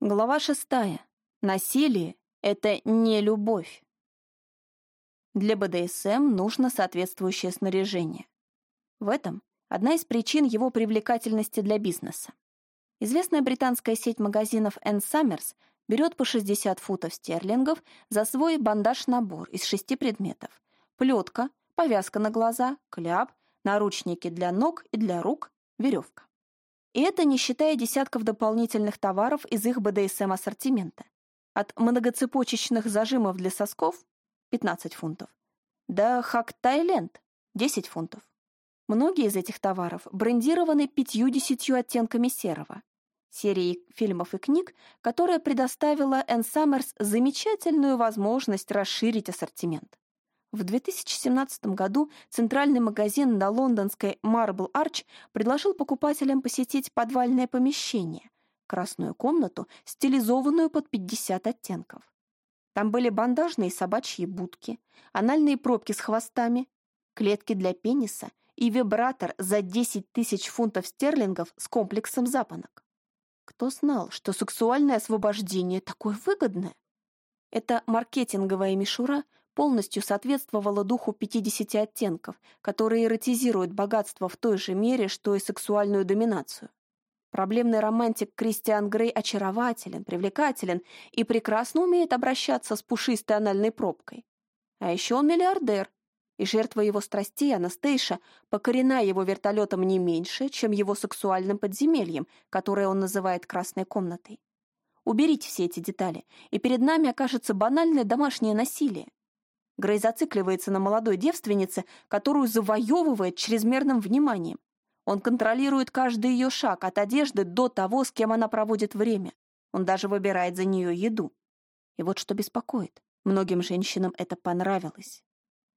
Глава шестая. Насилие — это не любовь. Для БДСМ нужно соответствующее снаряжение. В этом одна из причин его привлекательности для бизнеса. Известная британская сеть магазинов Ann Summers берет по 60 футов стерлингов за свой бандаж-набор из шести предметов. Плетка, повязка на глаза, кляп, наручники для ног и для рук, веревка. И это не считая десятков дополнительных товаров из их БДСМ-ассортимента. От многоцепочечных зажимов для сосков — 15 фунтов, до хак Тайленд — 10 фунтов. Многие из этих товаров брендированы 50 оттенками серого, серией фильмов и книг, которая предоставила Энн Саммерс замечательную возможность расширить ассортимент. В 2017 году центральный магазин на лондонской Marble Arch предложил покупателям посетить подвальное помещение, красную комнату, стилизованную под 50 оттенков. Там были бандажные собачьи будки, анальные пробки с хвостами, клетки для пениса и вибратор за 10 тысяч фунтов стерлингов с комплексом запонок. Кто знал, что сексуальное освобождение такое выгодное? Эта маркетинговая мишура полностью соответствовала духу 50 оттенков, которые эротизируют богатство в той же мере, что и сексуальную доминацию. Проблемный романтик Кристиан Грей очарователен, привлекателен и прекрасно умеет обращаться с пушистой анальной пробкой. А еще он миллиардер, и жертва его страстей Анастейша покорена его вертолетом не меньше, чем его сексуальным подземельем, которое он называет «красной комнатой». Уберите все эти детали, и перед нами окажется банальное домашнее насилие. Грей зацикливается на молодой девственнице, которую завоевывает чрезмерным вниманием. Он контролирует каждый ее шаг, от одежды до того, с кем она проводит время. Он даже выбирает за нее еду. И вот что беспокоит. Многим женщинам это понравилось.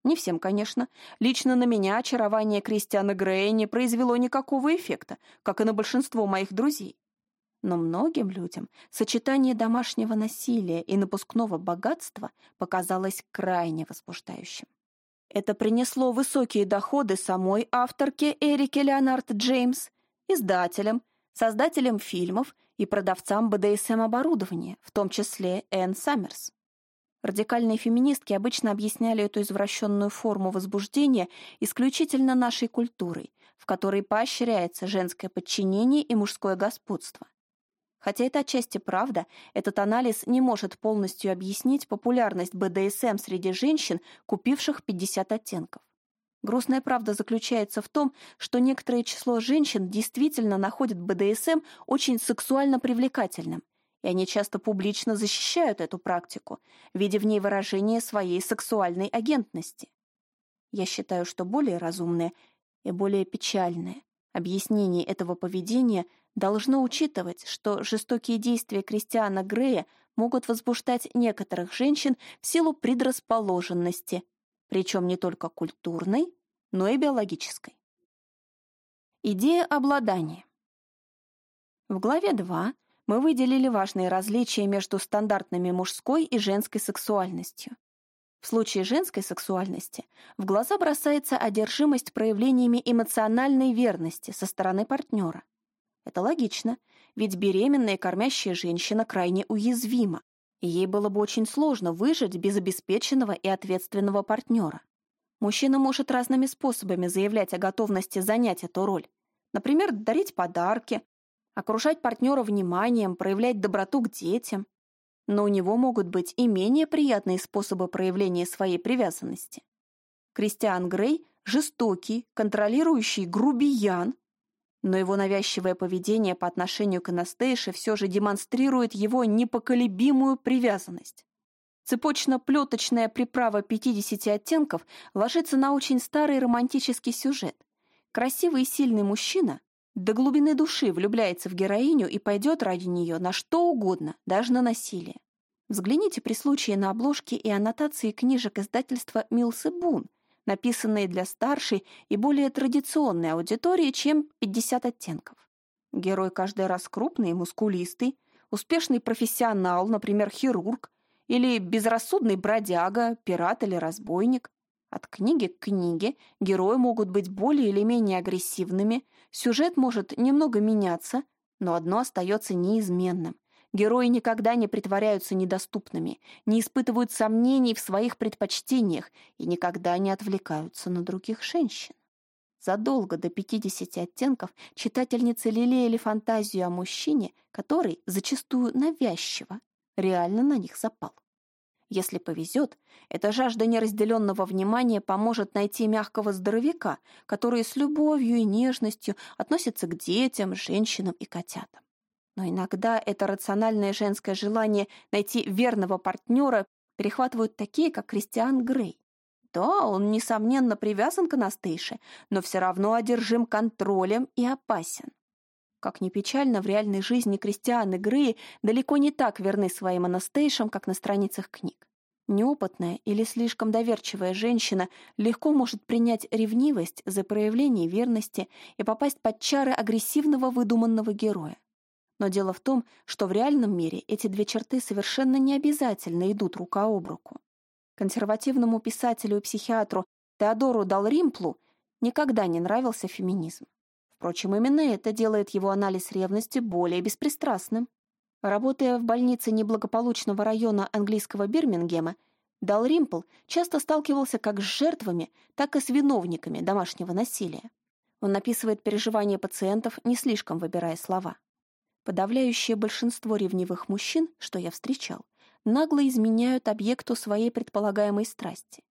Не всем, конечно. Лично на меня очарование Кристиана Грея не произвело никакого эффекта, как и на большинство моих друзей. Но многим людям сочетание домашнего насилия и напускного богатства показалось крайне возбуждающим. Это принесло высокие доходы самой авторке Эрике Леонард Джеймс, издателям, создателям фильмов и продавцам БДСМ-оборудования, в том числе Энн Саммерс. Радикальные феминистки обычно объясняли эту извращенную форму возбуждения исключительно нашей культурой, в которой поощряется женское подчинение и мужское господство. Хотя это отчасти правда, этот анализ не может полностью объяснить популярность БДСМ среди женщин, купивших 50 оттенков. Грустная правда заключается в том, что некоторое число женщин действительно находят БДСМ очень сексуально привлекательным, и они часто публично защищают эту практику, видя в ней выражение своей сексуальной агентности. Я считаю, что более разумное и более печальное объяснение этого поведения – должно учитывать, что жестокие действия Кристиана Грея могут возбуждать некоторых женщин в силу предрасположенности, причем не только культурной, но и биологической. Идея обладания. В главе 2 мы выделили важные различия между стандартными мужской и женской сексуальностью. В случае женской сексуальности в глаза бросается одержимость проявлениями эмоциональной верности со стороны партнера. Это логично, ведь беременная и кормящая женщина крайне уязвима, и ей было бы очень сложно выжить без обеспеченного и ответственного партнера. Мужчина может разными способами заявлять о готовности занять эту роль. Например, дарить подарки, окружать партнера вниманием, проявлять доброту к детям. Но у него могут быть и менее приятные способы проявления своей привязанности. Кристиан Грей – жестокий, контролирующий грубиян, но его навязчивое поведение по отношению к Анастейше все же демонстрирует его непоколебимую привязанность. Цепочно-плеточная приправа 50 оттенков ложится на очень старый романтический сюжет. Красивый и сильный мужчина до глубины души влюбляется в героиню и пойдет ради нее на что угодно, даже на насилие. Взгляните при случае на обложки и аннотации книжек издательства «Милс и Бун», написанные для старшей и более традиционной аудитории, чем 50 оттенков. Герой каждый раз крупный и мускулистый, успешный профессионал, например, хирург, или безрассудный бродяга, пират или разбойник. От книги к книге герои могут быть более или менее агрессивными, сюжет может немного меняться, но одно остается неизменным. Герои никогда не притворяются недоступными, не испытывают сомнений в своих предпочтениях и никогда не отвлекаются на других женщин. Задолго до 50 оттенков читательницы лелеяли фантазию о мужчине, который, зачастую навязчиво, реально на них запал. Если повезет, эта жажда неразделенного внимания поможет найти мягкого здоровяка, который с любовью и нежностью относится к детям, женщинам и котятам. Но иногда это рациональное женское желание найти верного партнера перехватывают такие, как Кристиан Грей. Да, он, несомненно, привязан к Анастейше, но все равно одержим контролем и опасен. Как ни печально, в реальной жизни Кристиан и Греи далеко не так верны своим Анастейшам, как на страницах книг. Неопытная или слишком доверчивая женщина легко может принять ревнивость за проявление верности и попасть под чары агрессивного выдуманного героя. Но дело в том, что в реальном мире эти две черты совершенно не обязательно идут рука об руку. Консервативному писателю и психиатру Теодору Далримплу никогда не нравился феминизм. Впрочем, именно это делает его анализ ревности более беспристрастным. Работая в больнице неблагополучного района английского Бирмингема, Далримпл часто сталкивался как с жертвами, так и с виновниками домашнего насилия. Он описывает переживания пациентов, не слишком выбирая слова. Подавляющее большинство ревнивых мужчин, что я встречал, нагло изменяют объекту своей предполагаемой страсти.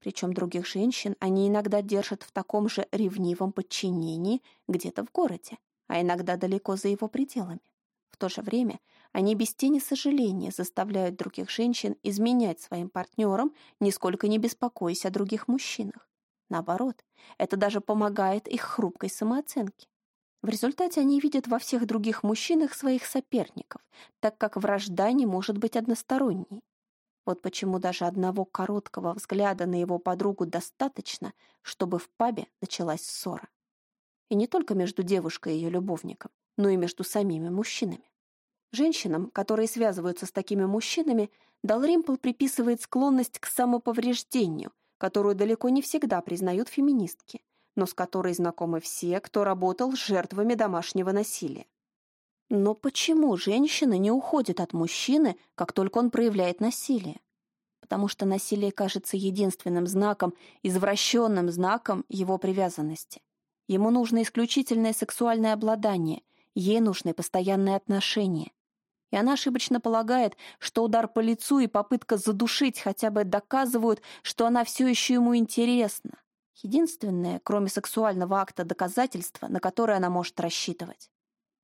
Причем других женщин они иногда держат в таком же ревнивом подчинении где-то в городе, а иногда далеко за его пределами. В то же время они без тени сожаления заставляют других женщин изменять своим партнерам, нисколько не беспокоясь о других мужчинах. Наоборот, это даже помогает их хрупкой самооценке. В результате они видят во всех других мужчинах своих соперников, так как вражда не может быть односторонней. Вот почему даже одного короткого взгляда на его подругу достаточно, чтобы в пабе началась ссора. И не только между девушкой и ее любовником, но и между самими мужчинами. Женщинам, которые связываются с такими мужчинами, Далримпл приписывает склонность к самоповреждению, которую далеко не всегда признают феминистки, но с которой знакомы все, кто работал с жертвами домашнего насилия. Но почему женщина не уходит от мужчины, как только он проявляет насилие? Потому что насилие кажется единственным знаком, извращенным знаком его привязанности. Ему нужно исключительное сексуальное обладание, ей нужны постоянные отношения. И она ошибочно полагает, что удар по лицу и попытка задушить хотя бы доказывают, что она все еще ему интересна. Единственное, кроме сексуального акта доказательства, на которое она может рассчитывать.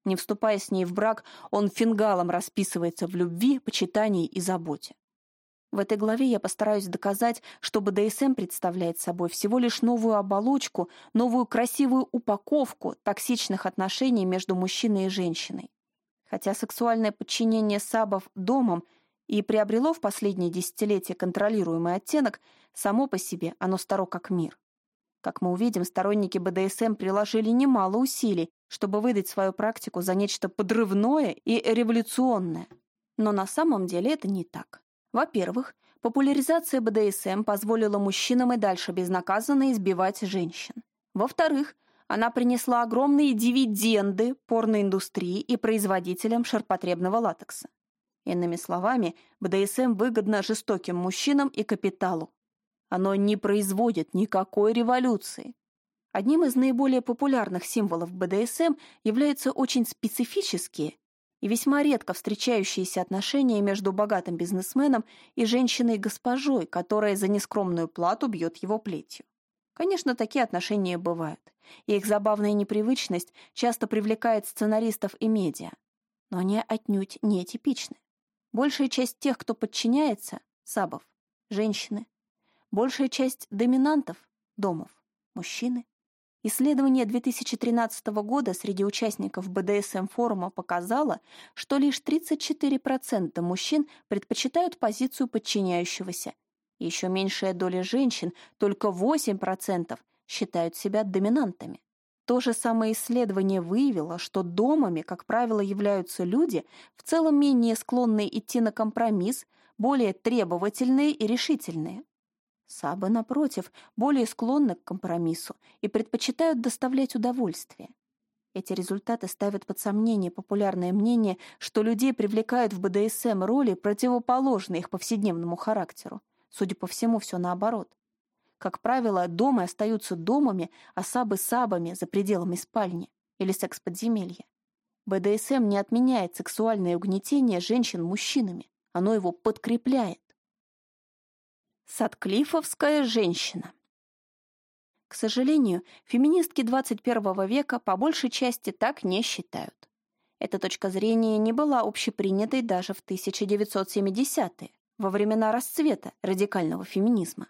Не вступая с ней в брак, он фингалом расписывается в любви, почитании и заботе. В этой главе я постараюсь доказать, что БДСМ представляет собой всего лишь новую оболочку, новую красивую упаковку токсичных отношений между мужчиной и женщиной. Хотя сексуальное подчинение сабов домом и приобрело в последние десятилетия контролируемый оттенок, само по себе оно старо как мир. Как мы увидим, сторонники БДСМ приложили немало усилий, чтобы выдать свою практику за нечто подрывное и революционное. Но на самом деле это не так. Во-первых, популяризация БДСМ позволила мужчинам и дальше безнаказанно избивать женщин. Во-вторых, она принесла огромные дивиденды порноиндустрии и производителям ширпотребного латекса. Иными словами, БДСМ выгодно жестоким мужчинам и капиталу. Оно не производит никакой революции. Одним из наиболее популярных символов БДСМ являются очень специфические и весьма редко встречающиеся отношения между богатым бизнесменом и женщиной-госпожой, которая за нескромную плату бьет его плетью. Конечно, такие отношения бывают, и их забавная непривычность часто привлекает сценаристов и медиа. Но они отнюдь не типичны. Большая часть тех, кто подчиняется, сабов, женщины. Большая часть доминантов, домов, мужчины. Исследование 2013 года среди участников БДСМ-форума показало, что лишь 34% мужчин предпочитают позицию подчиняющегося. Еще меньшая доля женщин, только 8%, считают себя доминантами. То же самое исследование выявило, что домами, как правило, являются люди, в целом менее склонные идти на компромисс, более требовательные и решительные. Сабы, напротив, более склонны к компромиссу и предпочитают доставлять удовольствие. Эти результаты ставят под сомнение популярное мнение, что людей привлекают в БДСМ роли, противоположные их повседневному характеру. Судя по всему, все наоборот. Как правило, дома остаются домами, а сабы — сабами за пределами спальни или секс-подземелья. БДСМ не отменяет сексуальное угнетение женщин мужчинами, оно его подкрепляет. Садклифовская женщина к сожалению, феминистки 21 века по большей части так не считают. Эта точка зрения не была общепринятой даже в 1970-е, во времена расцвета радикального феминизма.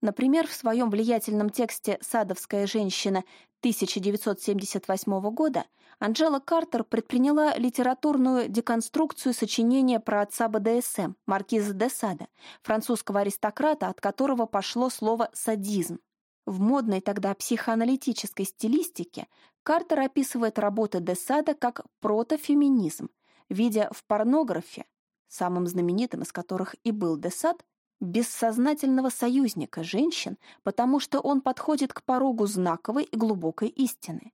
Например, в своем влиятельном тексте «Садовская женщина» 1978 года Анджела Картер предприняла литературную деконструкцию сочинения про отца БДСМ, маркиза де Сада, французского аристократа, от которого пошло слово «садизм». В модной тогда психоаналитической стилистике Картер описывает работы Десада как протофеминизм, видя в порнографе, самым знаменитым из которых и был Десад, бессознательного союзника женщин, потому что он подходит к порогу знаковой и глубокой истины.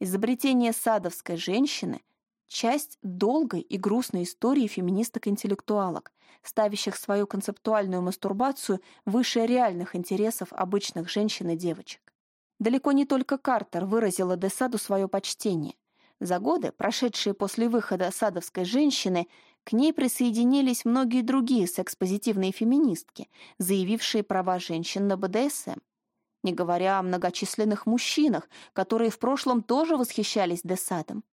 Изобретение садовской женщины часть долгой и грустной истории феминисток-интеллектуалок, ставящих свою концептуальную мастурбацию выше реальных интересов обычных женщин и девочек. Далеко не только Картер выразила Десаду свое почтение. За годы, прошедшие после выхода садовской женщины, к ней присоединились многие другие секс-позитивные феминистки, заявившие права женщин на БДСМ. Не говоря о многочисленных мужчинах, которые в прошлом тоже восхищались Десадом.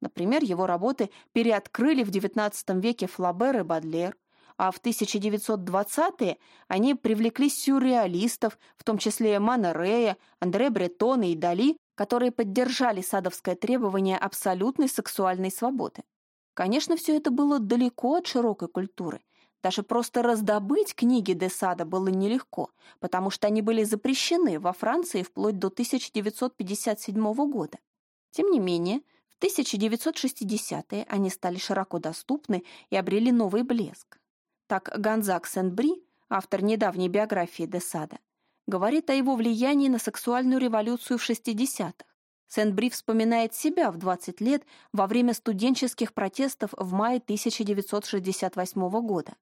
Например, его работы переоткрыли в XIX веке Флабер и Бадлер, а в 1920-е они привлекли сюрреалистов, в том числе Мана Рея, Андре Бретона и Дали, которые поддержали садовское требование абсолютной сексуальной свободы. Конечно, все это было далеко от широкой культуры. Даже просто раздобыть книги де Сада было нелегко, потому что они были запрещены во Франции вплоть до 1957 года. Тем не менее, 1960-е они стали широко доступны и обрели новый блеск. Так Ганзак Сен-Бри, автор недавней биографии де Сада, говорит о его влиянии на сексуальную революцию в 60-х. Сен-Бри вспоминает себя в 20 лет во время студенческих протестов в мае 1968 года.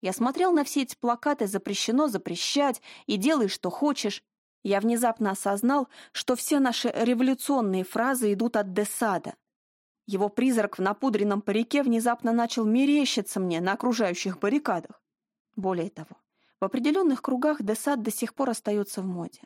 Я смотрел на все эти плакаты «Запрещено запрещать» и «Делай, что хочешь», я внезапно осознал, что все наши революционные фразы идут от Десада. Его призрак в напудренном парике внезапно начал мерещиться мне на окружающих баррикадах. Более того, в определенных кругах Десад до сих пор остается в моде.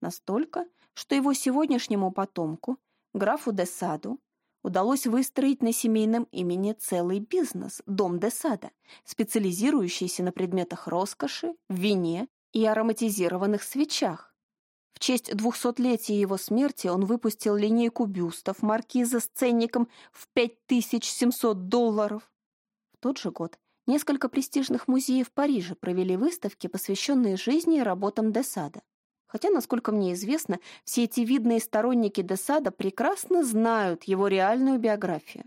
Настолько, что его сегодняшнему потомку, графу Десаду, удалось выстроить на семейном имени целый бизнес – Дом Десада, специализирующийся на предметах роскоши, вине и ароматизированных свечах. В честь двухсотлетия его смерти он выпустил линейку бюстов маркиза с ценником в 5700 долларов. В тот же год несколько престижных музеев Парижа провели выставки, посвященные жизни и работам Десада. Хотя, насколько мне известно, все эти видные сторонники Десада прекрасно знают его реальную биографию.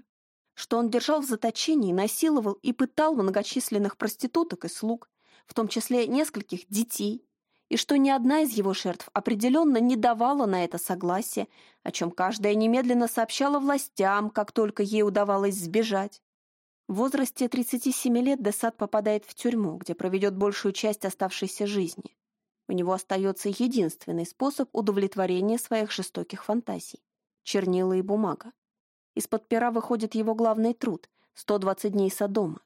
Что он держал в заточении, насиловал и пытал многочисленных проституток и слуг, в том числе нескольких детей, и что ни одна из его жертв определенно не давала на это согласия, о чем каждая немедленно сообщала властям, как только ей удавалось сбежать. В возрасте 37 лет Десад попадает в тюрьму, где проведет большую часть оставшейся жизни. У него остается единственный способ удовлетворения своих жестоких фантазий — чернила и бумага. Из-под пера выходит его главный труд — «120 дней Содома»,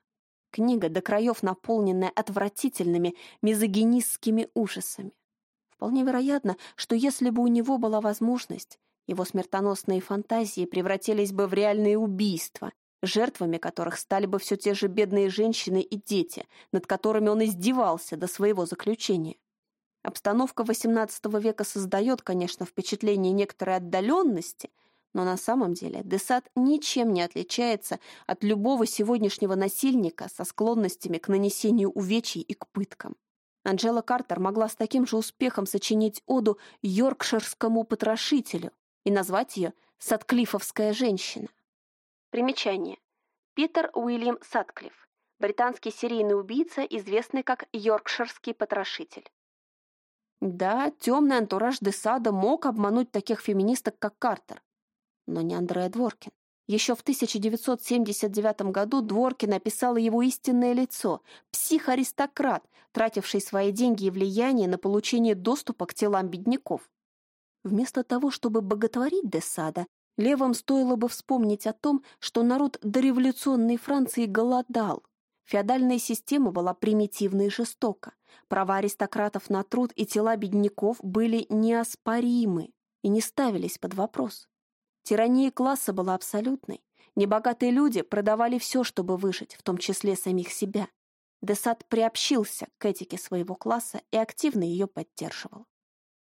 Книга до краев наполненная отвратительными мизогинистскими ужасами. Вполне вероятно, что если бы у него была возможность, его смертоносные фантазии превратились бы в реальные убийства, жертвами которых стали бы все те же бедные женщины и дети, над которыми он издевался до своего заключения. Обстановка XVIII века создает, конечно, впечатление некоторой отдаленности — но на самом деле Десад ничем не отличается от любого сегодняшнего насильника со склонностями к нанесению увечий и к пыткам. Анджела Картер могла с таким же успехом сочинить оду йоркширскому потрошителю и назвать ее «Садклифовская женщина». Примечание. Питер Уильям Садклифф, британский серийный убийца, известный как йоркширский потрошитель. Да, темный антураж Десада мог обмануть таких феминисток, как Картер, но не Андреа Дворкин. Еще в 1979 году Дворкин описала его истинное лицо – психоаристократ, тративший свои деньги и влияние на получение доступа к телам бедняков. Вместо того, чтобы боготворить Десада, левым стоило бы вспомнить о том, что народ дореволюционной Франции голодал. Феодальная система была примитивна и жестока. Права аристократов на труд и тела бедняков были неоспоримы и не ставились под вопрос. Тирания класса была абсолютной. Небогатые люди продавали все, чтобы выжить, в том числе самих себя. Десад приобщился к этике своего класса и активно ее поддерживал.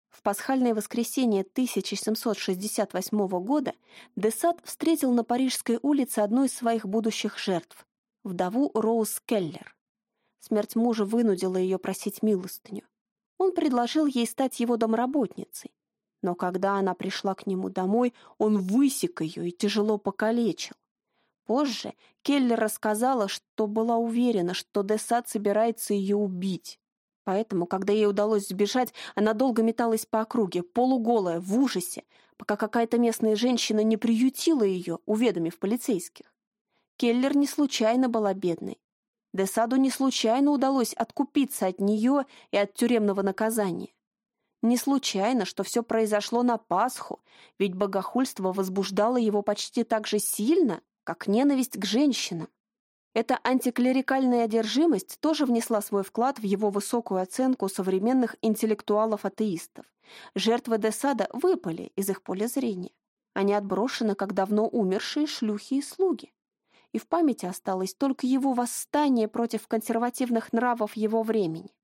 В пасхальное воскресенье 1768 года Десад встретил на Парижской улице одну из своих будущих жертв — вдову Роуз Келлер. Смерть мужа вынудила ее просить милостыню. Он предложил ей стать его домработницей, но когда она пришла к нему домой, он высек ее и тяжело покалечил. Позже Келлер рассказала, что была уверена, что Десад собирается ее убить. Поэтому, когда ей удалось сбежать, она долго металась по округе, полуголая, в ужасе, пока какая-то местная женщина не приютила ее, уведомив полицейских. Келлер не случайно была бедной. Десаду не случайно удалось откупиться от нее и от тюремного наказания. Не случайно, что все произошло на Пасху, ведь богохульство возбуждало его почти так же сильно, как ненависть к женщинам. Эта антиклерикальная одержимость тоже внесла свой вклад в его высокую оценку современных интеллектуалов-атеистов. Жертвы Десада выпали из их поля зрения. Они отброшены, как давно умершие шлюхи и слуги. И в памяти осталось только его восстание против консервативных нравов его времени.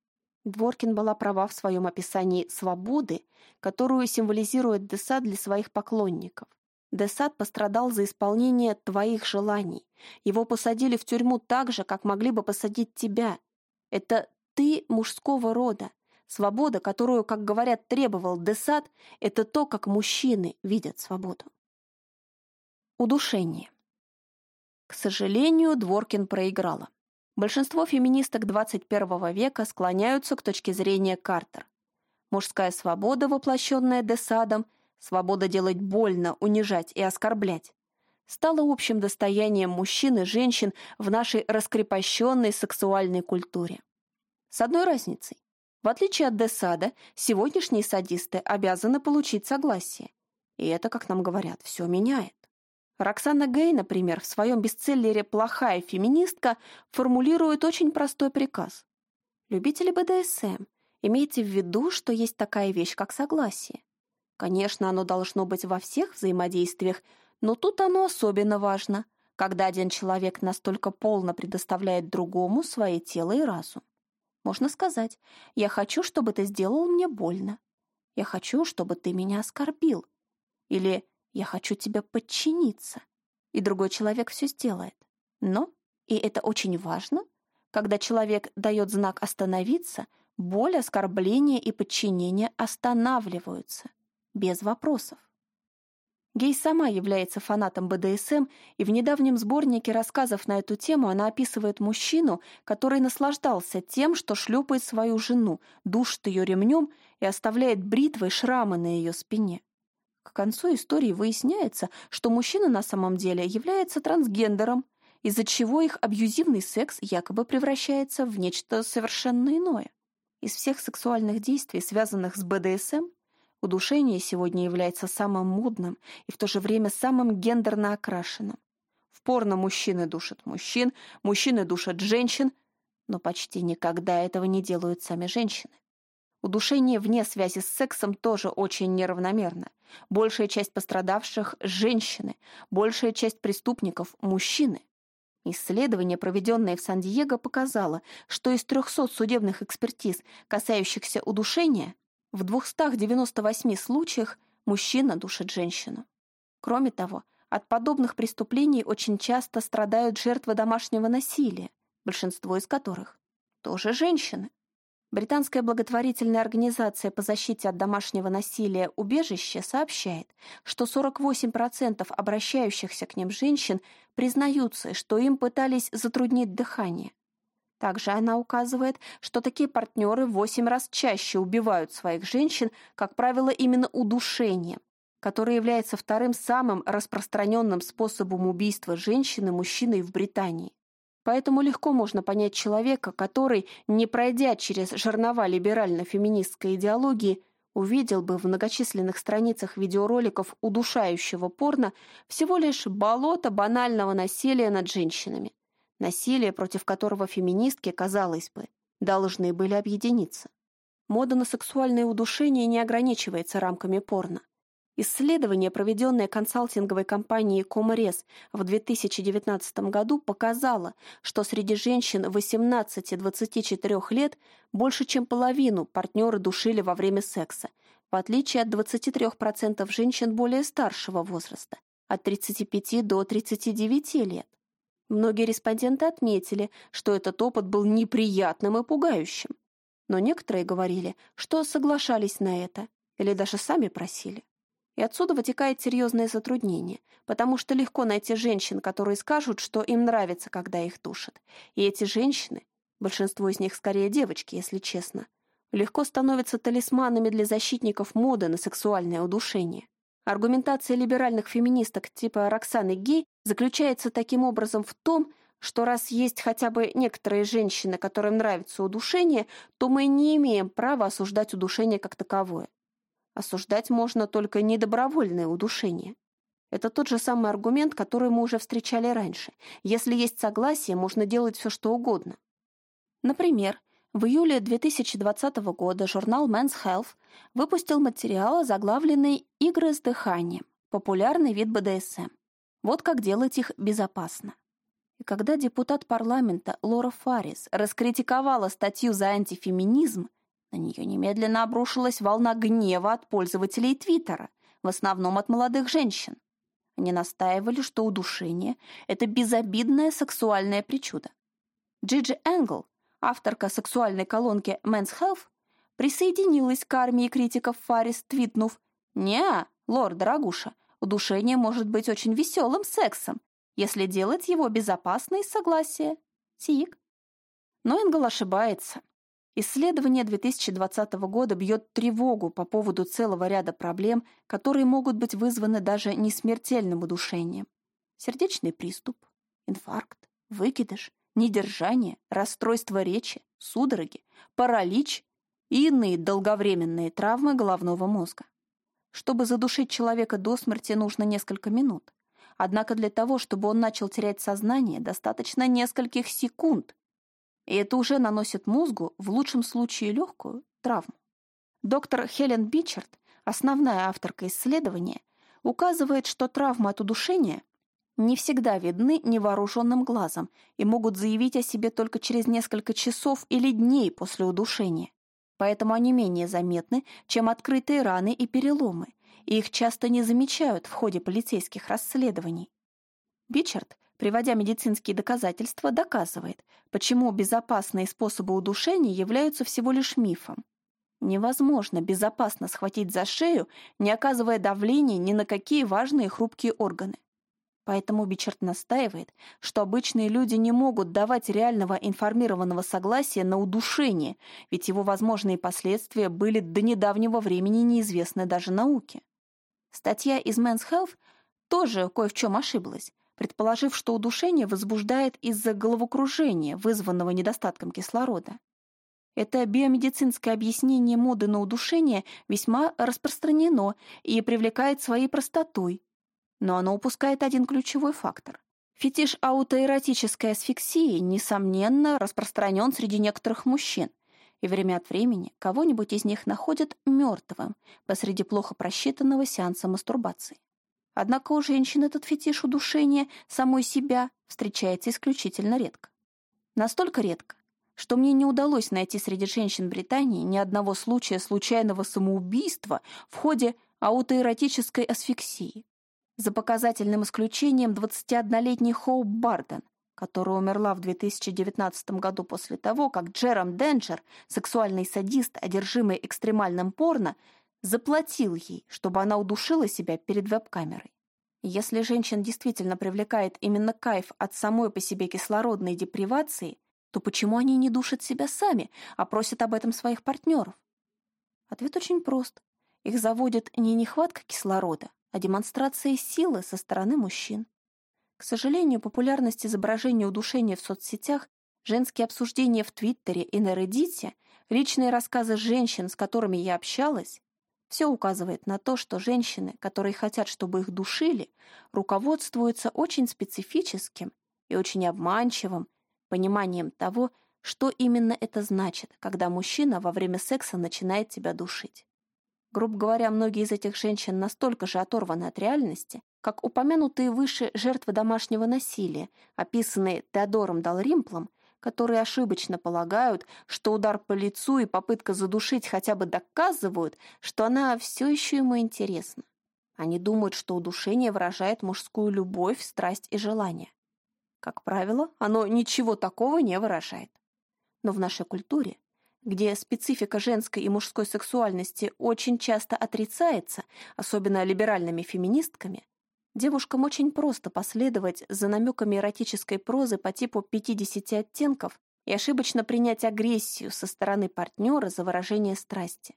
Дворкин была права в своем описании свободы, которую символизирует Десад для своих поклонников. Десад пострадал за исполнение твоих желаний. Его посадили в тюрьму так же, как могли бы посадить тебя. Это ты мужского рода. Свобода, которую, как говорят, требовал Десад, это то, как мужчины видят свободу. Удушение. К сожалению, Дворкин проиграла. Большинство феминисток 21 века склоняются к точке зрения Картер. Мужская свобода, воплощенная Десадом, свобода делать больно, унижать и оскорблять, стала общим достоянием мужчин и женщин в нашей раскрепощенной сексуальной культуре. С одной разницей. В отличие от Десада, сегодняшние садисты обязаны получить согласие. И это, как нам говорят, все меняет. Роксана Гей, например, в своем бестселлере «Плохая феминистка» формулирует очень простой приказ. Любители БДСМ, имейте в виду, что есть такая вещь, как согласие. Конечно, оно должно быть во всех взаимодействиях, но тут оно особенно важно, когда один человек настолько полно предоставляет другому свое тело и разум. Можно сказать, я хочу, чтобы ты сделал мне больно. Я хочу, чтобы ты меня оскорбил. Или я хочу тебя подчиниться. И другой человек все сделает. Но, и это очень важно, когда человек дает знак остановиться, боль, оскорбление и подчинение останавливаются. Без вопросов. Гей сама является фанатом БДСМ, и в недавнем сборнике рассказов на эту тему она описывает мужчину, который наслаждался тем, что шлепает свою жену, душит ее ремнем и оставляет бритвой шрамы на ее спине. К концу истории выясняется, что мужчина на самом деле является трансгендером, из-за чего их абьюзивный секс якобы превращается в нечто совершенно иное. Из всех сексуальных действий, связанных с БДСМ, удушение сегодня является самым модным и в то же время самым гендерно окрашенным. В порно мужчины душат мужчин, мужчины душат женщин, но почти никогда этого не делают сами женщины. Удушение вне связи с сексом тоже очень неравномерно. Большая часть пострадавших – женщины, большая часть преступников – мужчины. Исследование, проведенное в Сан-Диего, показало, что из 300 судебных экспертиз, касающихся удушения, в 298 случаях мужчина душит женщину. Кроме того, от подобных преступлений очень часто страдают жертвы домашнего насилия, большинство из которых тоже женщины. Британская благотворительная организация по защите от домашнего насилия «Убежище» сообщает, что 48% обращающихся к ним женщин признаются, что им пытались затруднить дыхание. Также она указывает, что такие партнеры в 8 раз чаще убивают своих женщин, как правило, именно удушением. который является вторым самым распространенным способом убийства женщины мужчиной в Британии. Поэтому легко можно понять человека, который, не пройдя через жернова либерально-феминистской идеологии, увидел бы в многочисленных страницах видеороликов удушающего порно всего лишь болото банального насилия над женщинами. Насилие, против которого феминистки, казалось бы, должны были объединиться. Мода на сексуальное удушение не ограничивается рамками порно. Исследование, проведенное консалтинговой компанией Комрес в 2019 году, показало, что среди женщин 18-24 лет больше чем половину партнеры душили во время секса, в отличие от 23% женщин более старшего возраста, от 35 до 39 лет. Многие респонденты отметили, что этот опыт был неприятным и пугающим. Но некоторые говорили, что соглашались на это, или даже сами просили. И отсюда вытекает серьезное затруднение, потому что легко найти женщин, которые скажут, что им нравится, когда их душат. И эти женщины, большинство из них скорее девочки, если честно, легко становятся талисманами для защитников моды на сексуальное удушение. Аргументация либеральных феминисток типа Роксаны Гей заключается таким образом в том, что раз есть хотя бы некоторые женщины, которым нравится удушение, то мы не имеем права осуждать удушение как таковое. Осуждать можно только недобровольное удушение. Это тот же самый аргумент, который мы уже встречали раньше. Если есть согласие, можно делать все, что угодно. Например, в июле 2020 года журнал Men's Health выпустил материал, заглавленный «Игры с дыханием. Популярный вид БДСМ. Вот как делать их безопасно». И когда депутат парламента Лора Фаррис раскритиковала статью за антифеминизм, на нее немедленно обрушилась волна гнева от пользователей Твиттера, в основном от молодых женщин. Они настаивали, что удушение — это безобидное сексуальное причудо. Джиджи Энгл, авторка сексуальной колонки Men's Health, присоединилась к армии критиков Фарис, твитнув «Не, лорд дорогуша, удушение может быть очень веселым сексом, если делать его безопасно и согласие. Тик». Но Энгл ошибается. Исследование 2020 года бьет тревогу по поводу целого ряда проблем, которые могут быть вызваны даже не смертельным удушением. Сердечный приступ, инфаркт, выкидыш, недержание, расстройство речи, судороги, паралич и иные долговременные травмы головного мозга. Чтобы задушить человека до смерти, нужно несколько минут. Однако для того, чтобы он начал терять сознание, достаточно нескольких секунд, и это уже наносит мозгу, в лучшем случае легкую, травму. Доктор Хелен Бичард, основная авторка исследования, указывает, что травмы от удушения не всегда видны невооруженным глазом и могут заявить о себе только через несколько часов или дней после удушения. Поэтому они менее заметны, чем открытые раны и переломы, и их часто не замечают в ходе полицейских расследований. Бичард приводя медицинские доказательства, доказывает, почему безопасные способы удушения являются всего лишь мифом. Невозможно безопасно схватить за шею, не оказывая давления ни на какие важные хрупкие органы. Поэтому Бичард настаивает, что обычные люди не могут давать реального информированного согласия на удушение, ведь его возможные последствия были до недавнего времени неизвестны даже науке. Статья из Men's Health тоже кое в чем ошиблась, предположив, что удушение возбуждает из-за головокружения, вызванного недостатком кислорода. Это биомедицинское объяснение моды на удушение весьма распространено и привлекает своей простотой. Но оно упускает один ключевой фактор. Фетиш аутоэротической асфиксии, несомненно, распространен среди некоторых мужчин, и время от времени кого-нибудь из них находят мертвым посреди плохо просчитанного сеанса мастурбации. Однако у женщин этот фетиш удушения самой себя встречается исключительно редко. Настолько редко, что мне не удалось найти среди женщин Британии ни одного случая случайного самоубийства в ходе аутоэротической асфиксии. За показательным исключением 21-летней Хоуп Барден, которая умерла в 2019 году после того, как Джером Денджер, сексуальный садист, одержимый экстремальным порно, заплатил ей, чтобы она удушила себя перед веб-камерой. Если женщин действительно привлекает именно кайф от самой по себе кислородной депривации, то почему они не душат себя сами, а просят об этом своих партнеров? Ответ очень прост. Их заводит не нехватка кислорода, а демонстрация силы со стороны мужчин. К сожалению, популярность изображения удушения в соцсетях, женские обсуждения в Твиттере и на Reddit, личные рассказы женщин, с которыми я общалась, все указывает на то, что женщины, которые хотят, чтобы их душили, руководствуются очень специфическим и очень обманчивым пониманием того, что именно это значит, когда мужчина во время секса начинает тебя душить. Грубо говоря, многие из этих женщин настолько же оторваны от реальности, как упомянутые выше жертвы домашнего насилия, описанные Теодором Далримплом, которые ошибочно полагают, что удар по лицу и попытка задушить хотя бы доказывают, что она все еще ему интересна. Они думают, что удушение выражает мужскую любовь, страсть и желание. Как правило, оно ничего такого не выражает. Но в нашей культуре, где специфика женской и мужской сексуальности очень часто отрицается, особенно либеральными феминистками, Девушкам очень просто последовать за намеками эротической прозы по типу 50 оттенков и ошибочно принять агрессию со стороны партнера за выражение страсти.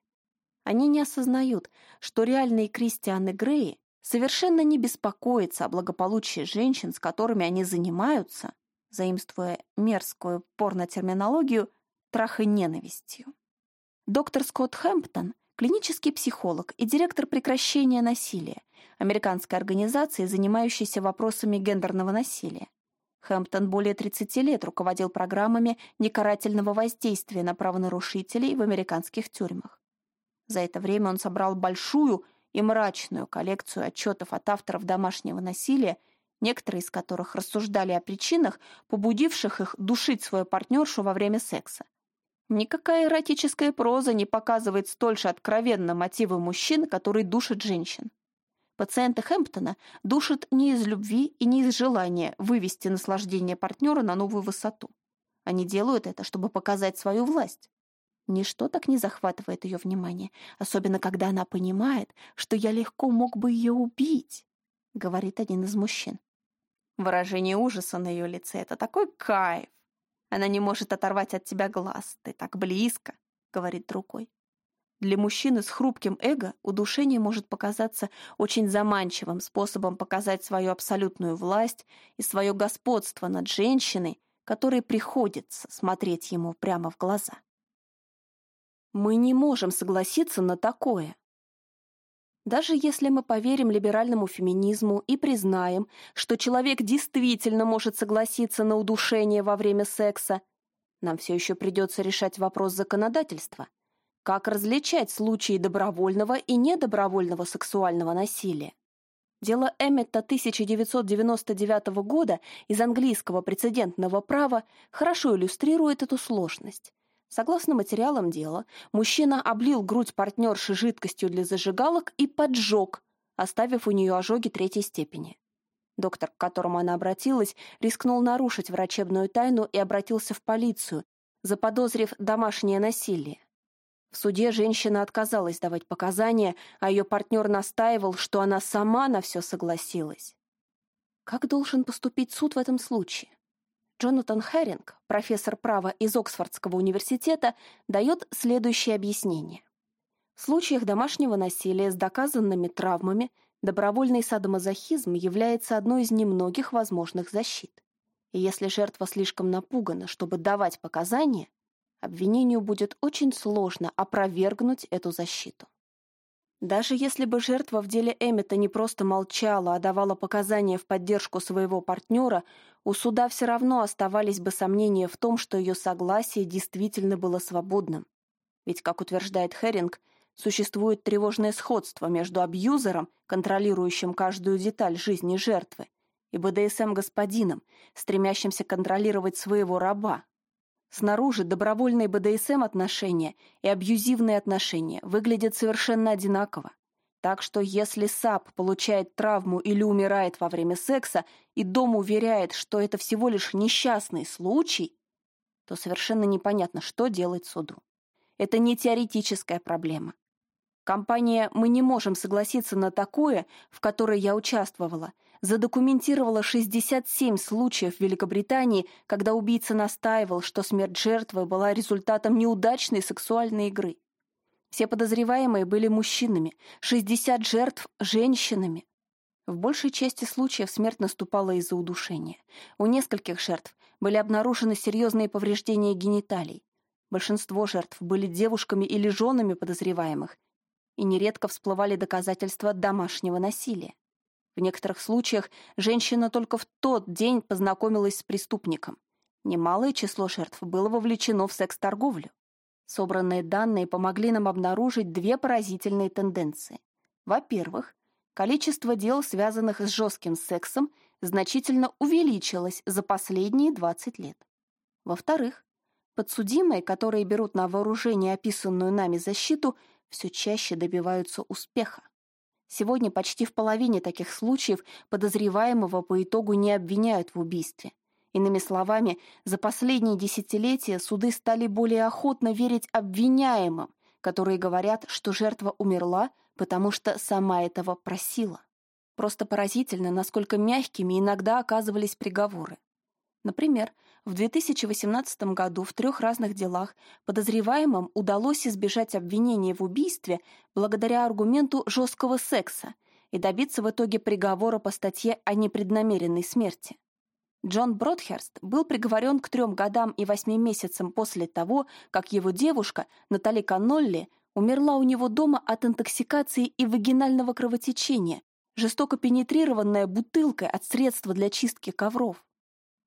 Они не осознают, что реальные Кристианы Греи совершенно не беспокоятся о благополучии женщин, с которыми они занимаются, заимствуя мерзкую порнотерминологию, трахоненавистью. Доктор Скотт Хэмптон клинический психолог и директор прекращения насилия, американской организации, занимающейся вопросами гендерного насилия. Хэмптон более 30 лет руководил программами некарательного воздействия на правонарушителей в американских тюрьмах. За это время он собрал большую и мрачную коллекцию отчетов от авторов домашнего насилия, некоторые из которых рассуждали о причинах, побудивших их душить свою партнершу во время секса. Никакая эротическая проза не показывает столь же откровенно мотивы мужчин, которые душат женщин. Пациенты Хэмптона душат не из любви и не из желания вывести наслаждение партнера на новую высоту. Они делают это, чтобы показать свою власть. Ничто так не захватывает ее внимание, особенно когда она понимает, что я легко мог бы ее убить, — говорит один из мужчин. Выражение ужаса на ее лице — это такой кайф. Она не может оторвать от тебя глаз. Ты так близко, — говорит другой. Для мужчины с хрупким эго удушение может показаться очень заманчивым способом показать свою абсолютную власть и свое господство над женщиной, которой приходится смотреть ему прямо в глаза. Мы не можем согласиться на такое, даже если мы поверим либеральному феминизму и признаем, что человек действительно может согласиться на удушение во время секса, нам все еще придется решать вопрос законодательства. Как различать случаи добровольного и недобровольного сексуального насилия? Дело Эммета 1999 года из английского прецедентного права хорошо иллюстрирует эту сложность. Согласно материалам дела, мужчина облил грудь партнерши жидкостью для зажигалок и поджег, оставив у нее ожоги третьей степени. Доктор, к которому она обратилась, рискнул нарушить врачебную тайну и обратился в полицию, заподозрив домашнее насилие. В суде женщина отказалась давать показания, а ее партнер настаивал, что она сама на все согласилась. Как должен поступить суд в этом случае? Джонатан Херинг, профессор права из Оксфордского университета, дает следующее объяснение. В случаях домашнего насилия с доказанными травмами добровольный садомазохизм является одной из немногих возможных защит. И если жертва слишком напугана, чтобы давать показания, обвинению будет очень сложно опровергнуть эту защиту. Даже если бы жертва в деле Эммета не просто молчала, а давала показания в поддержку своего партнера, у суда все равно оставались бы сомнения в том, что ее согласие действительно было свободным. Ведь, как утверждает Херинг, существует тревожное сходство между абьюзером, контролирующим каждую деталь жизни жертвы, и БДСМ-господином, стремящимся контролировать своего раба, Снаружи добровольные БДСМ-отношения и абьюзивные отношения выглядят совершенно одинаково. Так что если саб получает травму или умирает во время секса, и дом уверяет, что это всего лишь несчастный случай, то совершенно непонятно, что делать суду. Это не теоретическая проблема. Компания «Мы не можем согласиться на такое», в которой я участвовала, задокументировала 67 случаев в Великобритании, когда убийца настаивал, что смерть жертвы была результатом неудачной сексуальной игры. Все подозреваемые были мужчинами, 60 жертв — женщинами. В большей части случаев смерть наступала из-за удушения. У нескольких жертв были обнаружены серьезные повреждения гениталий. Большинство жертв были девушками или женами подозреваемых, и нередко всплывали доказательства домашнего насилия. В некоторых случаях женщина только в тот день познакомилась с преступником. Немалое число жертв было вовлечено в секс-торговлю. Собранные данные помогли нам обнаружить две поразительные тенденции. Во-первых, количество дел, связанных с жестким сексом, значительно увеличилось за последние 20 лет. Во-вторых, подсудимые, которые берут на вооружение описанную нами защиту, все чаще добиваются успеха. Сегодня почти в половине таких случаев подозреваемого по итогу не обвиняют в убийстве. Иными словами, за последние десятилетия суды стали более охотно верить обвиняемым, которые говорят, что жертва умерла, потому что сама этого просила. Просто поразительно, насколько мягкими иногда оказывались приговоры. Например, в 2018 году в трех разных делах подозреваемым удалось избежать обвинения в убийстве благодаря аргументу жесткого секса и добиться в итоге приговора по статье о непреднамеренной смерти. Джон Бродхерст был приговорен к трем годам и восьми месяцам после того, как его девушка, Натали Каннолли, умерла у него дома от интоксикации и вагинального кровотечения, жестоко пенетрированная бутылкой от средства для чистки ковров.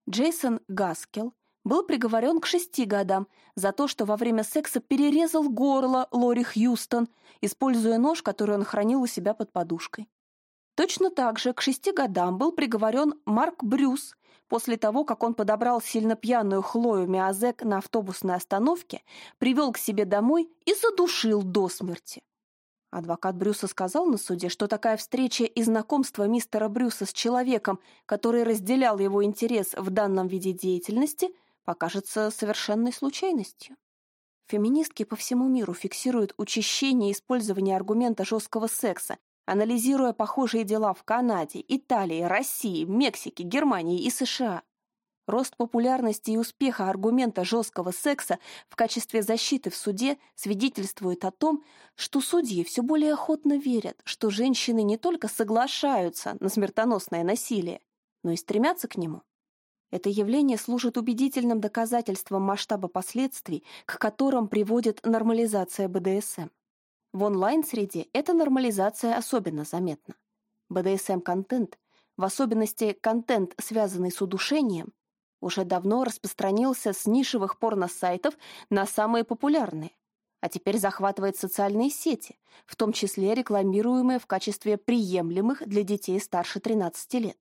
Джейсон Гаскел был приговорен к шести годам за то, что во время секса перерезал горло Лори Хьюстон, используя нож, который он хранил у себя под подушкой. Точно так же к шести годам был приговорен Марк Брюс после того, как он подобрал сильно пьяную Хлою Миазек на автобусной остановке, привел к себе домой и задушил до смерти. Адвокат Брюса сказал на суде, что такая встреча и знакомство мистера Брюса с человеком, который разделял его интерес в данном виде деятельности, покажется совершенной случайностью. Феминистки по всему миру фиксируют учащение использования аргумента жесткого секса анализируя похожие дела в Канаде, Италии, России, Мексике, Германии и США. Рост популярности и успеха аргумента жесткого секса в качестве защиты в суде свидетельствует о том, что судьи все более охотно верят, что женщины не только соглашаются на смертоносное насилие, но и стремятся к нему. Это явление служит убедительным доказательством масштаба последствий, к которым приводит нормализация БДСМ. В онлайн-среде эта нормализация особенно заметна. БДСМ-контент, в особенности контент, связанный с удушением, уже давно распространился с нишевых порно-сайтов на самые популярные, а теперь захватывает социальные сети, в том числе рекламируемые в качестве приемлемых для детей старше 13 лет.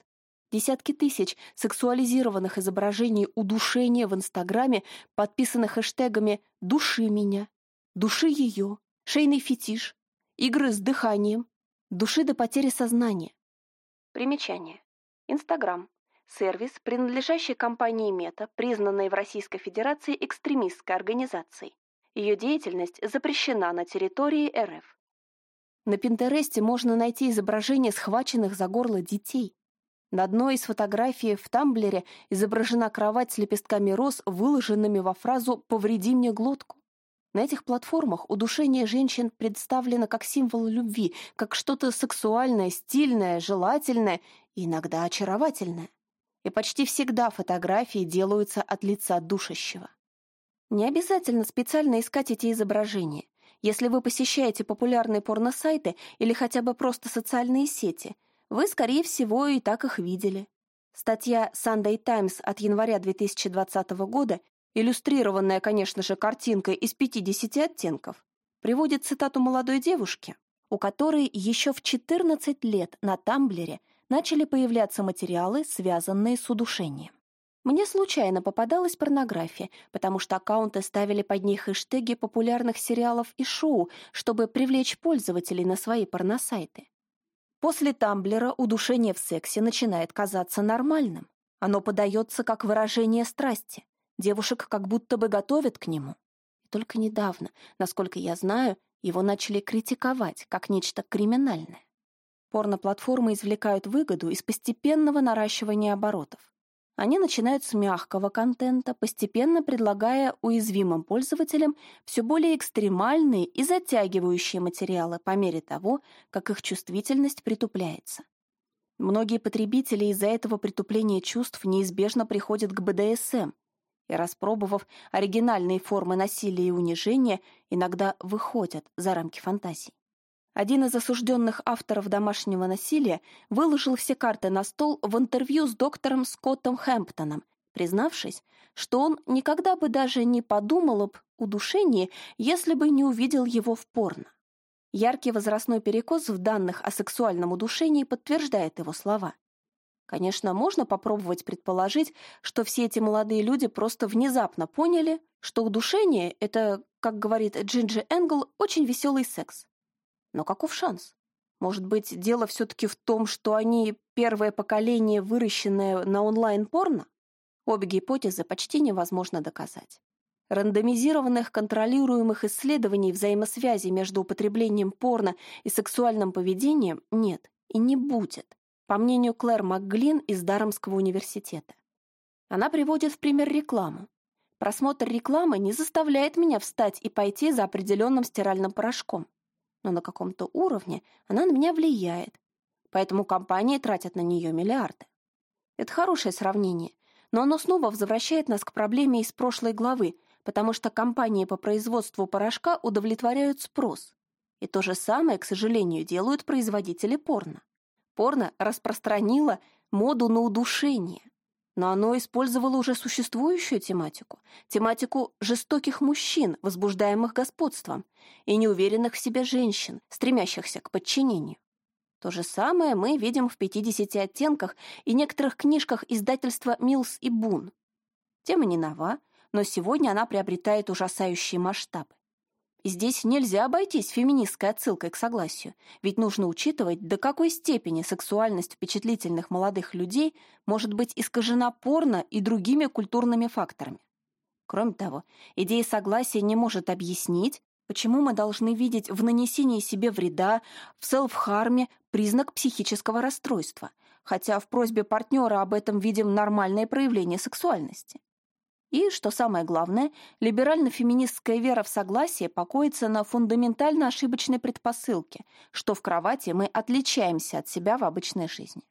Десятки тысяч сексуализированных изображений удушения в Инстаграме, подписанных хэштегами «Души меня», «Души ее», шейный фетиш, игры с дыханием, души до потери сознания. Примечание. Инстаграм. Сервис, принадлежащий компании Мета, признанной в Российской Федерации экстремистской организацией. Ее деятельность запрещена на территории РФ. На Пинтересте можно найти изображения схваченных за горло детей. На одной из фотографий в Тамблере изображена кровать с лепестками роз, выложенными во фразу «повреди мне глотку». На этих платформах удушение женщин представлено как символ любви, как что-то сексуальное, стильное, желательное и иногда очаровательное. И почти всегда фотографии делаются от лица душащего. Не обязательно специально искать эти изображения. Если вы посещаете популярные порносайты или хотя бы просто социальные сети, вы, скорее всего, и так их видели. Статья Sunday Times от января 2020 года иллюстрированная, конечно же, картинкой из 50 оттенков, приводит цитату молодой девушки, у которой еще в 14 лет на Тамблере начали появляться материалы, связанные с удушением. Мне случайно попадалась порнография, потому что аккаунты ставили под ней хэштеги популярных сериалов и шоу, чтобы привлечь пользователей на свои порносайты. После Тамблера удушение в сексе начинает казаться нормальным. Оно подается как выражение страсти. Девушек как будто бы готовят к нему. И только недавно, насколько я знаю, его начали критиковать как нечто криминальное. Порно-платформы извлекают выгоду из постепенного наращивания оборотов. Они начинают с мягкого контента, постепенно предлагая уязвимым пользователям все более экстремальные и затягивающие материалы по мере того, как их чувствительность притупляется. Многие потребители из-за этого притупления чувств неизбежно приходят к БДСМ и, распробовав оригинальные формы насилия и унижения, иногда выходят за рамки фантазий. Один из осужденных авторов домашнего насилия выложил все карты на стол в интервью с доктором Скоттом Хэмптоном, признавшись, что он никогда бы даже не подумал об удушении, если бы не увидел его в порно. Яркий возрастной перекос в данных о сексуальном удушении подтверждает его слова. Конечно, можно попробовать предположить, что все эти молодые люди просто внезапно поняли, что удушение — это, как говорит Джинджи Энгл, очень веселый секс. Но каков шанс? Может быть, дело все-таки в том, что они первое поколение, выращенное на онлайн-порно? Обе гипотезы почти невозможно доказать. Рандомизированных контролируемых исследований взаимосвязи между употреблением порно и сексуальным поведением нет и не будет, по мнению Клэр МакГлин из Дарамского университета. Она приводит в пример рекламу. Просмотр рекламы не заставляет меня встать и пойти за определенным стиральным порошком но на каком-то уровне она на меня влияет, поэтому компании тратят на нее миллиарды. Это хорошее сравнение, но оно снова возвращает нас к проблеме из прошлой главы, потому что компании по производству порошка удовлетворяют спрос. И то же самое, к сожалению, делают производители порно. Порно распространило моду на удушение, но оно использовало уже существующую тематику, тематику жестоких мужчин, возбуждаемых господством, и неуверенных в себе женщин, стремящихся к подчинению. То же самое мы видим в «50 оттенках» и некоторых книжках издательства «Милс и Бун». Тема не нова, но сегодня она приобретает ужасающие масштабы. Здесь нельзя обойтись феминистской отсылкой к согласию, ведь нужно учитывать, до какой степени сексуальность впечатлительных молодых людей может быть искажена порно и другими культурными факторами. Кроме того, идея согласия не может объяснить, почему мы должны видеть в нанесении себе вреда, в селф-харме признак психического расстройства, хотя в просьбе партнера об этом видим нормальное проявление сексуальности. И, что самое главное, либерально-феминистская вера в согласие покоится на фундаментально ошибочной предпосылке, что в кровати мы отличаемся от себя в обычной жизни.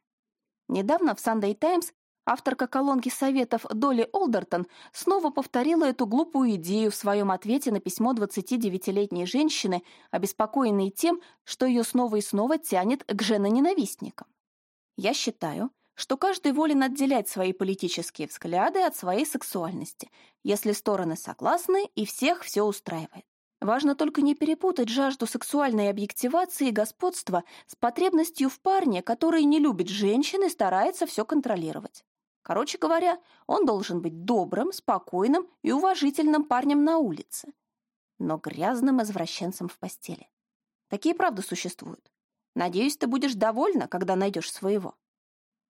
Недавно в Sunday Times авторка колонки советов Долли Олдертон снова повторила эту глупую идею в своем ответе на письмо 29-летней женщины, обеспокоенной тем, что ее снова и снова тянет к женоненавистникам. Я считаю, что каждый волен отделять свои политические взгляды от своей сексуальности, если стороны согласны и всех все устраивает. Важно только не перепутать жажду сексуальной объективации и господства с потребностью в парне, который не любит женщин и старается все контролировать. Короче говоря, он должен быть добрым, спокойным и уважительным парнем на улице, но грязным извращенцем в постели. Такие правда существуют. Надеюсь, ты будешь довольна, когда найдешь своего.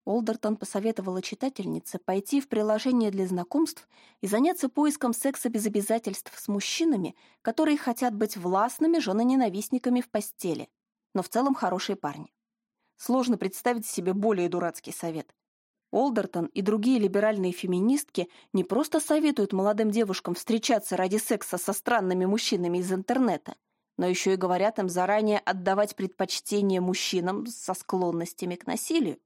Олдертон посоветовала читательнице пойти в приложение для знакомств и заняться поиском секса без обязательств с мужчинами, которые хотят быть властными женоненавистниками в постели, но в целом хорошие парни. Сложно представить себе более дурацкий совет. Олдертон и другие либеральные феминистки не просто советуют молодым девушкам встречаться ради секса со странными мужчинами из интернета, но еще и говорят им заранее отдавать предпочтение мужчинам со склонностями к насилию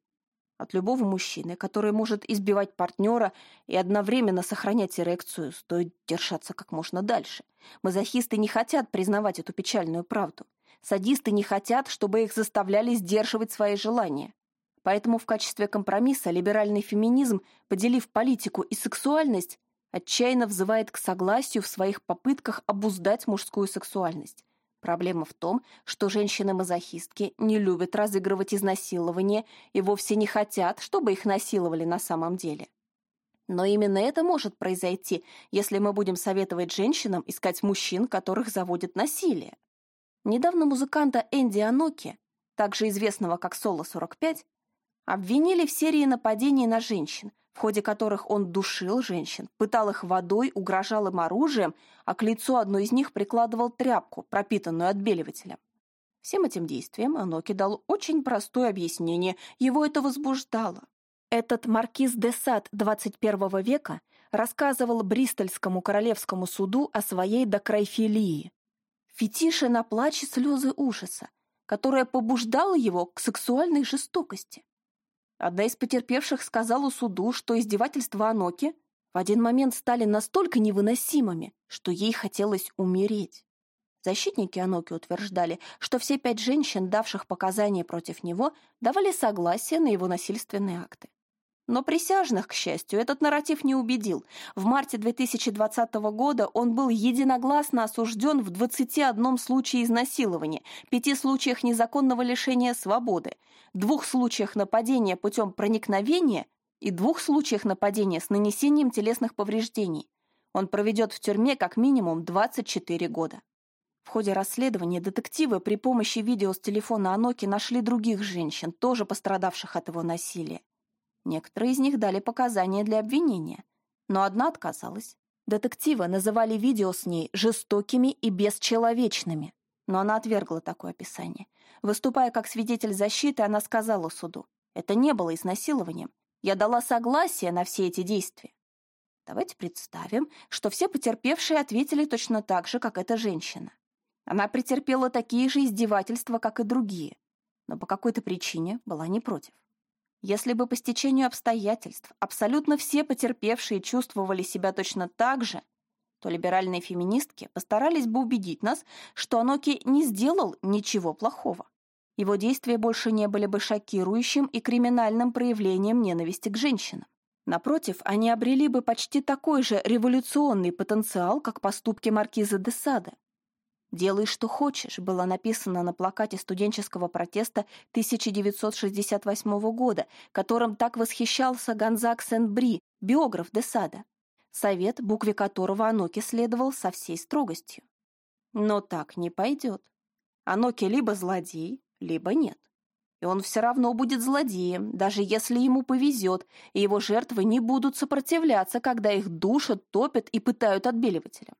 от любого мужчины, который может избивать партнера и одновременно сохранять эрекцию, стоит держаться как можно дальше. Мазохисты не хотят признавать эту печальную правду. Садисты не хотят, чтобы их заставляли сдерживать свои желания. Поэтому в качестве компромисса либеральный феминизм, поделив политику и сексуальность, отчаянно взывает к согласию в своих попытках обуздать мужскую сексуальность. Проблема в том, что женщины-мазохистки не любят разыгрывать изнасилование и вовсе не хотят, чтобы их насиловали на самом деле. Но именно это может произойти, если мы будем советовать женщинам искать мужчин, которых заводит насилие. Недавно музыканта Энди Аноки, также известного как Соло-45, обвинили в серии нападений на женщин, в ходе которых он душил женщин, пытал их водой, угрожал им оружием, а к лицу одной из них прикладывал тряпку, пропитанную отбеливателем. Всем этим действиям Аноки дал очень простое объяснение, его это возбуждало. Этот маркиз де Сад 21 века рассказывал Бристольскому королевскому суду о своей докрайфилии, фетише на плач и слезы ужаса, которая побуждала его к сексуальной жестокости. Одна из потерпевших сказала суду, что издевательства Аноки в один момент стали настолько невыносимыми, что ей хотелось умереть. Защитники Аноки утверждали, что все пять женщин, давших показания против него, давали согласие на его насильственные акты. Но присяжных, к счастью, этот нарратив не убедил. В марте 2020 года он был единогласно осужден в 21 случае изнасилования, пяти случаях незаконного лишения свободы, двух случаях нападения путем проникновения и двух случаях нападения с нанесением телесных повреждений. Он проведет в тюрьме как минимум 24 года. В ходе расследования детективы при помощи видео с телефона Аноки нашли других женщин, тоже пострадавших от его насилия. Некоторые из них дали показания для обвинения, но одна отказалась. Детективы называли видео с ней жестокими и бесчеловечными, но она отвергла такое описание. Выступая как свидетель защиты, она сказала суду, это не было изнасилованием, я дала согласие на все эти действия. Давайте представим, что все потерпевшие ответили точно так же, как эта женщина. Она претерпела такие же издевательства, как и другие, но по какой-то причине была не против. Если бы по стечению обстоятельств абсолютно все потерпевшие чувствовали себя точно так же, то либеральные феминистки постарались бы убедить нас, что Аноки не сделал ничего плохого. Его действия больше не были бы шокирующим и криминальным проявлением ненависти к женщинам. Напротив, они обрели бы почти такой же революционный потенциал, как поступки маркиза де Сада, «Делай, что хочешь» было написано на плакате студенческого протеста 1968 года, которым так восхищался Гонзак Сен-Бри, биограф Десада, совет, букве которого Аноки следовал со всей строгостью. Но так не пойдет. Аноки либо злодей, либо нет. И он все равно будет злодеем, даже если ему повезет, и его жертвы не будут сопротивляться, когда их душат, топят и пытают отбеливателем.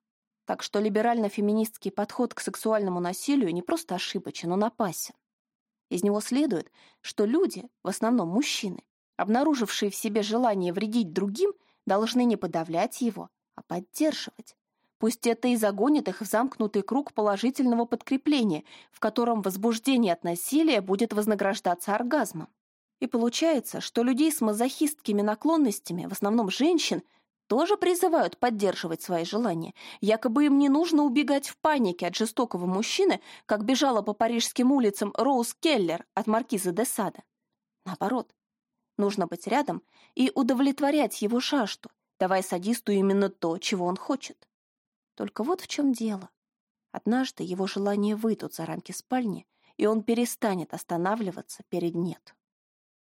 Так что либерально-феминистский подход к сексуальному насилию не просто ошибочен, он опасен. Из него следует, что люди, в основном мужчины, обнаружившие в себе желание вредить другим, должны не подавлять его, а поддерживать. Пусть это и загонит их в замкнутый круг положительного подкрепления, в котором возбуждение от насилия будет вознаграждаться оргазмом. И получается, что людей с мазохистскими наклонностями, в основном женщин, тоже призывают поддерживать свои желания. Якобы им не нужно убегать в панике от жестокого мужчины, как бежала по парижским улицам Роуз Келлер от маркиза де Сада. Наоборот, нужно быть рядом и удовлетворять его жажду, давая садисту именно то, чего он хочет. Только вот в чем дело. Однажды его желания выйдут за рамки спальни, и он перестанет останавливаться перед «нет».